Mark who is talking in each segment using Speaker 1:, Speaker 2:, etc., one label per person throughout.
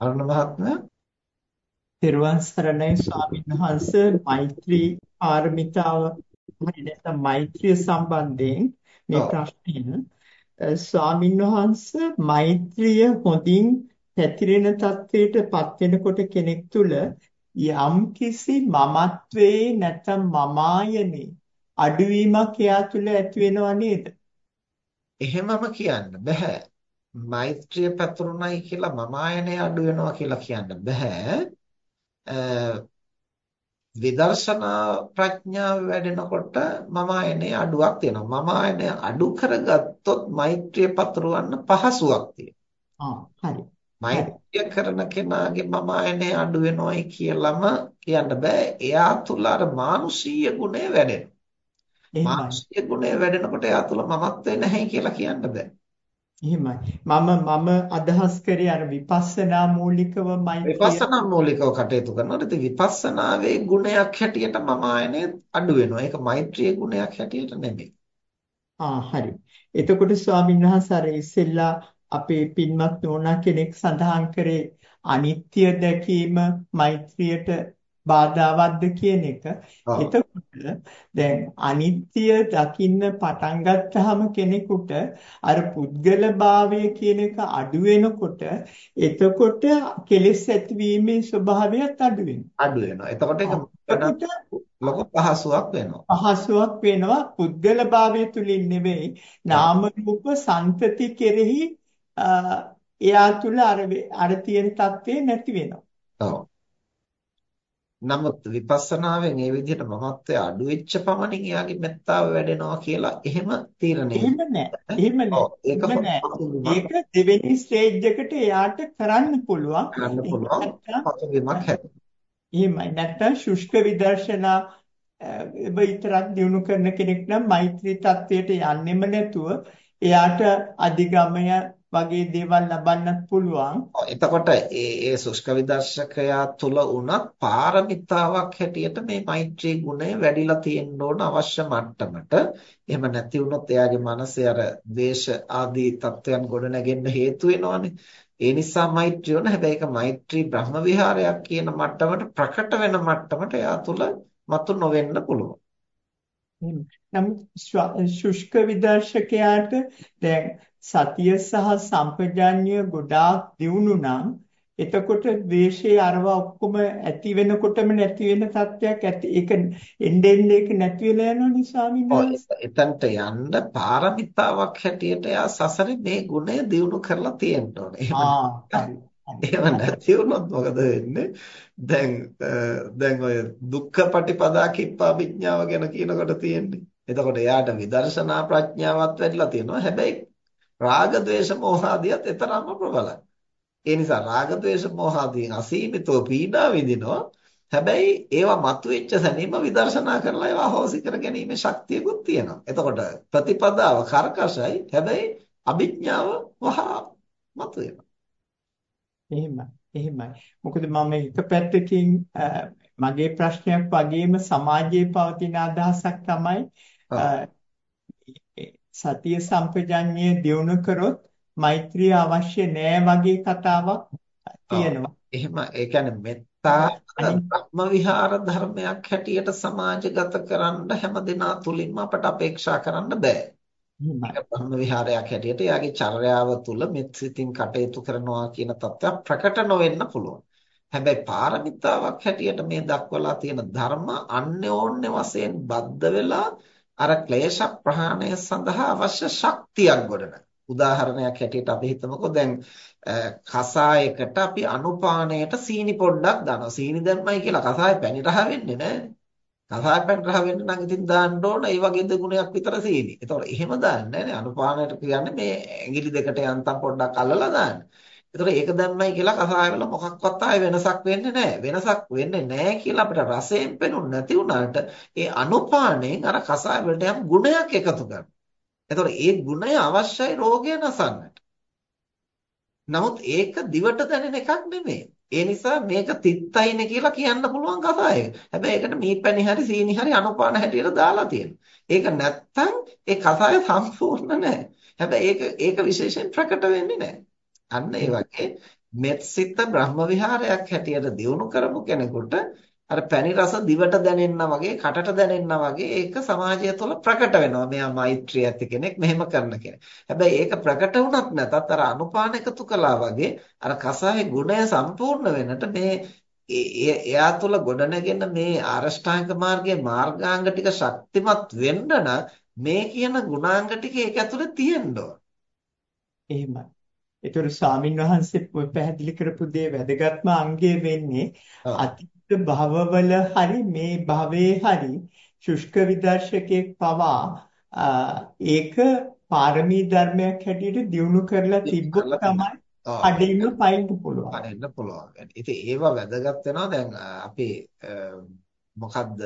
Speaker 1: අරුණ මහත්මයා
Speaker 2: තෙරුවන් සරණයි ස්වාමීන් වහන්සේ මෛත්‍රී පාරමිතාව හරි නැත්නම් මෛත්‍රිය සම්බන්ධයෙන් මේ ප්‍රශ්නය ස්වාමීන් වහන්සේ මෛත්‍රිය හොඳින් පැතිරෙන තත්වයට පත් වෙනකොට කෙනෙක් තුල යම් කිසි මමත්වයේ නැත්නම් මමායනේ අඩුවීමක් එයා තුල ඇති වෙනව නේද?
Speaker 1: එහෙමම කියන්න බෑ. මෛත්‍රිය පැතුරුණයි කියලා මම ආයනය අඩු වෙනවා කියලා කියන්න බෑ. විදර්ශනා ප්‍රඥාව වැඩෙනකොට මම ආයනයේ අඩුවක් තියෙනවා. මම ආයනය අඩු කරගත්තොත් මෛත්‍රිය පතුරවන්න පහසුවක්
Speaker 2: තියෙනවා. හරි.
Speaker 1: මෛත්‍රිය කරන කෙනාගේ මම ආයනයේ අඩු වෙනවයි කියලාම කියන්න බෑ. එයා තුල අර මානුෂීය ගුණය වැඩෙනවා. මානුෂීය ගුණය වැඩෙනකොට එයා තුල මමත්වේ නැහැ කියලා කියන්න බෑ.
Speaker 2: එහෙමයි. මම මම අදහස් කරේ අර විපස්සනා මූලිකව මෛත්‍රිය
Speaker 1: විපස්සනා මූලිකව කටයුතු කරනකොට ඉතින් විපස්සනාවේ ගුණයක් හැටියට මම ආයනේ අඩු වෙනවා. ඒක මෛත්‍රියේ ගුණයක් හැටියට නෙමෙයි.
Speaker 2: ආ හරි. එතකොට ස්වාමීන් වහන්සේ අර ඉස්සෙල්ලා අපේ පින්වත් නෝනා කෙනෙක් සඳහන් කරේ අනිත්‍ය දැකීම මෛත්‍රියට බාධාවත්ද කියන එක. එතකොට දැන් අනිත්‍ය දකින්න පටන් ගත්තාම කෙනෙකුට අර පුද්ගල භාවය කියන එක අඩු වෙනකොට එතකොට කෙලෙස් ඇතිවීමේ ස්වභාවයත් අඩු වෙනවා.
Speaker 1: අඩු වෙනවා. එතකොට ඒක ලොකු පහසුවක් වෙනවා.
Speaker 2: පහසුවක් වෙනවා පුද්ගල භාවය තුලින් නෙවෙයි නාම රූප සංතති කෙරෙහි එයා තුල අර අර තියෙන தත්ත්වේ නැති වෙනවා.
Speaker 1: ඔව්. නමුත් විපස්සනාවෙන් මේ විදිහට මමත්වය අඩු වෙච්ච පමණින් එයාගේ මෙත්තාව වැඩෙනවා කියලා එහෙම තීරණය
Speaker 2: එහෙම නෑ. එහෙම නෑ. ඒක දෙවෙනි ස්ටේජ් එකට එයාට කරන්න පුළුවන්.
Speaker 1: කරන්න පුළුවන්. පසුබිමක් හැදෙනවා.
Speaker 2: එහෙමයි. නැත්තම් ශුෂ්ක විදර්ශනා විතරක් දිනු කරන කෙනෙක් නම් මෛත්‍රී தත්වයට යන්නෙම නැතුව එයාට අධිගමය වගේ දේවල් ලබන්නත් පුළුවන්.
Speaker 1: එතකොට ඒ ඒ සුෂ්ක විදර්ශකයා තුල උනත් පාරමිතාවක් හැටියට මේ මෛත්‍රී ගුණය වැඩිලා තියෙන්න ඕන අවශ්‍ය මට්ටමට. එහෙම නැති වුණොත් එයාගේ මනසේ අර ද්වේෂ ආදී තත්වයන් ගොඩනගෙන්න හේතු වෙනවානේ. ඒ නිසා මෛත්‍රිය උන හැබැයි ඒක මෛත්‍රී බ්‍රහ්ම විහාරයක් කියන මට්ටමට ප්‍රකට වෙන මට්ටමට එයා තුල මතු නොවෙන්න පුළුවන්.
Speaker 2: නමුත් ශුෂ්ක විදර්ශකයාට දැන් සතිය සහ සම්පජාඤ්ඤය ගොඩාක් දියුණු නම් එතකොට ද්වේෂයේ අරව ඔක්කොම ඇති වෙනකොටම නැති වෙන තත්ත්වයක් ඇති ඒක එන්නේ ඒක නැති වෙලා යනවනේ ස්වාමීන් වහන්සේ.
Speaker 1: එතනට යන්න පාරමිතාවක් හැටියට යා සසරේ මේ ගුණය දියුණු කරලා තියෙන්න ඕනේ. එහෙම නැති වුණොත් මොකද වෙන්නේ? දැන් දැන් ඔය දුක්ඛ පටිපදා කිප්පා විඥාව ගැන කියනකොට තියෙන්නේ. එතකොට එයාට විදර්ශනා ප්‍රඥාවත් වැඩිලා තියෙනවා. හැබැයි රාග ద్వේෂ මෝහ ආදියත් එතරම්ම ප්‍රබලයි. ඒ නිසා රාග ద్వේෂ මෝහ ආදීන් අසීමිතව පීඩා විඳිනවා. හැබැයි ඒවා මතුවෙච්ච සැනින්ම විදර්ශනා කරලා ඒවා හොසි කර ගැනීමේ ශක්තියකුත් තියෙනවා. එතකොට ප්‍රතිපදාව කර්කශයි. හැබැයි අභිඥාව වහා මතුවෙනවා.
Speaker 2: එහෙමයි. එහෙමයි. මොකද මම එක පැත්තකින් මගේ ප්‍රශ්නයක් වගේම සමාජයේ පවතින අදහසක් තමයි සතිය සම්පජඤ්ඤය දියුණු කරොත් මෛත්‍රිය අවශ්‍ය නෑ වගේ කතාවක් තියෙනවා.
Speaker 1: එහෙම ඒ කියන්නේ මෙත්තා බ්‍රහ්ම විහාර ධර්මයක් හැටියට සමාජගත කරන්න හැම දිනා තුලින්ම අපට අපේක්ෂා කරන්න බෑ. බ්‍රහ්ම විහාරයක් හැටියට යාගේ චර්යාව තුල මෙත් සිතින් කටයුතු කරනවා කියන தත්ත්වයක් ප්‍රකට නොවෙන්න පුළුවන්. හැබැයි පාරමිතාවක් හැටියට මේ දක්වලා තියෙන ධර්ම අන්‍යෝන්‍ය වශයෙන් බද්ධ වෙලා අර ක්ලේශ ප්‍රහාණය සඳහා අවශ්‍ය ශක්තියක් ගොඩනගන. උදාහරණයක් හැටියට අපි හිතමුකෝ දැන් කසායකට අපි අනුපානයට සීනි පොඩ්ඩක් දානවා. සීනි දැම්මයි කියලා කසාය පැණි රහ වෙන්නේ නැහැ. කසාය පැණි රහ වෙන්න නම් ඉතින් දාන්න ඕන ඒ වගේ දෙගුණයක් විතර සීනි. ඒතකොට එහෙම දාන්නේ නැහැ නේ. අනුපානයට කියන්නේ මේ ඇඟිලි දෙකට යන්තම් පොඩ්ඩක් අල්ලලා දාන්න. ඒතකොට ඒක දැම්මයි කියලා කසාය වල මොකක්වත් ආයේ වෙනසක් වෙන්නේ නැහැ. වෙනසක් වෙන්නේ නැහැ කියලා අපිට රසයෙන් පෙනුනේ නැති වුණාට ඒ අනුපාණයෙන් අර කසාය වලට යම් ගුණයක් එකතු කරනවා. ඒතකොට ඒ ගුණය අවශ්‍යයි රෝගය නසන්නට. නමුත් ඒක දිවට දැනෙන එකක් නෙමෙයි. ඒ නිසා මේක තිත්තයිනේ කියලා කියන්න පුළුවන් කසායක. හැබැයි ඒකට මීපැණි හරි සීනි හරි අනුපාන හැටියට දාලා තියෙනවා. ඒක නැත්තම් ඒ කසාය සම්පූර්ණ නැහැ. හැබැයි ඒක ඒක විශේෂයෙන් ප්‍රකට වෙන්නේ නැහැ. අන්න ඒ වගේ මෙත්සිත බ්‍රහ්ම විහාරයක් හැටියට දියුණු කරපු කෙනෙකුට අර පැණි රස දිවට දැනෙන්නා වගේ කටට දැනෙන්නා වගේ ඒක සමාජය තුළ ප්‍රකට වෙනවා. මෙයා මෛත්‍රිය ඇති කෙනෙක් මෙහෙම කරන කෙනෙක්. හැබැයි ඒක ප්‍රකට වුණත් නැතත් අර අනුපාන එකතු කළා වගේ අර කසාවේ ගුණය සම්පූර්ණ වෙන්නට මේ එයා තුළ ගොඩනගෙන මේ ආරෂ්ඨාංග මාර්ගයේ මාර්ගාංග ටික ශක්තිමත් වෙන්න මේ කියන ගුණාංග ටික ඒක ඇතුලේ තියෙන්න ඕන.
Speaker 2: එහෙමයි. ඒතර ස්වාමින් වහන්සේ පැහැදිලි කරපු දේ වැදගත්ම අංගය වෙන්නේ අතීත භවවල හරි මේ භවයේ හරි ශුෂ්ක විදර්ශකෙක් පවා ඒක පාරමී ධර්මයක් හැටියට දියුණු කරලා තිබ්බොත් තමයි අඩින්න පයින්න පුළුවන්.
Speaker 1: අඩින්න පුළුවන්. ඉතින් ඒවා වැදගත් වෙනවා දැන් අපි මොකද්ද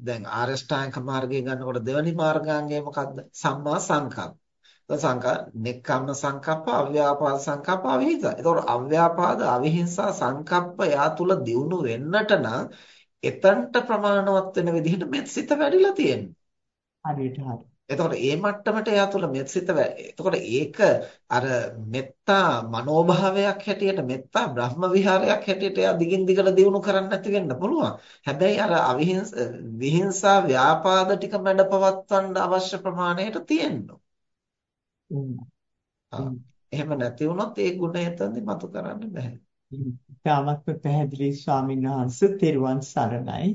Speaker 1: දැන් ආරෂ්ඨාංග මාර්ගය ගන්නකොට දෙවනි මාර්ගාංගය මොකද්ද? සම්මා සංකප්ප. සංකා නෙක්ඛම්ම සංකප්ප අව්‍යාපාද සංකප්ප අවිහිංසා. එතකොට අව්‍යාපාද අවිහිංසා සංකප්ප යා තුල දියුණු වෙන්නට නම් එතන්ට ප්‍රමාණවත් වෙන විදිහට මෙත්සිත වැඩිලා තියෙනවා.
Speaker 2: හරියට හරි.
Speaker 1: එතකොට ඒ මට්ටමට එයා තුල මෙත්සිත එතකොට ඒක අර මෙත්තා මනෝභාවයක් හැටියට මෙත්තා බ්‍රහ්ම විහාරයක් හැටියට එයා දිගින් දිගට දියුණු කරන්න නැති වෙන්න පුළුවන්. හැබැයි අර අවිහිංස විහිංසා ව්‍යාපාද ටික මැඩ පවත්වන්න අවශ්‍ය ප්‍රමාණයට තියෙනවා. එහෙම නැති වුණොත් ඒ ගුණය එතනදි මතු කරන්න බෑ.
Speaker 2: තාමත් පැහැදිලි ස්වාමීන් වහන්සේ. තෙරුවන් සරණයි.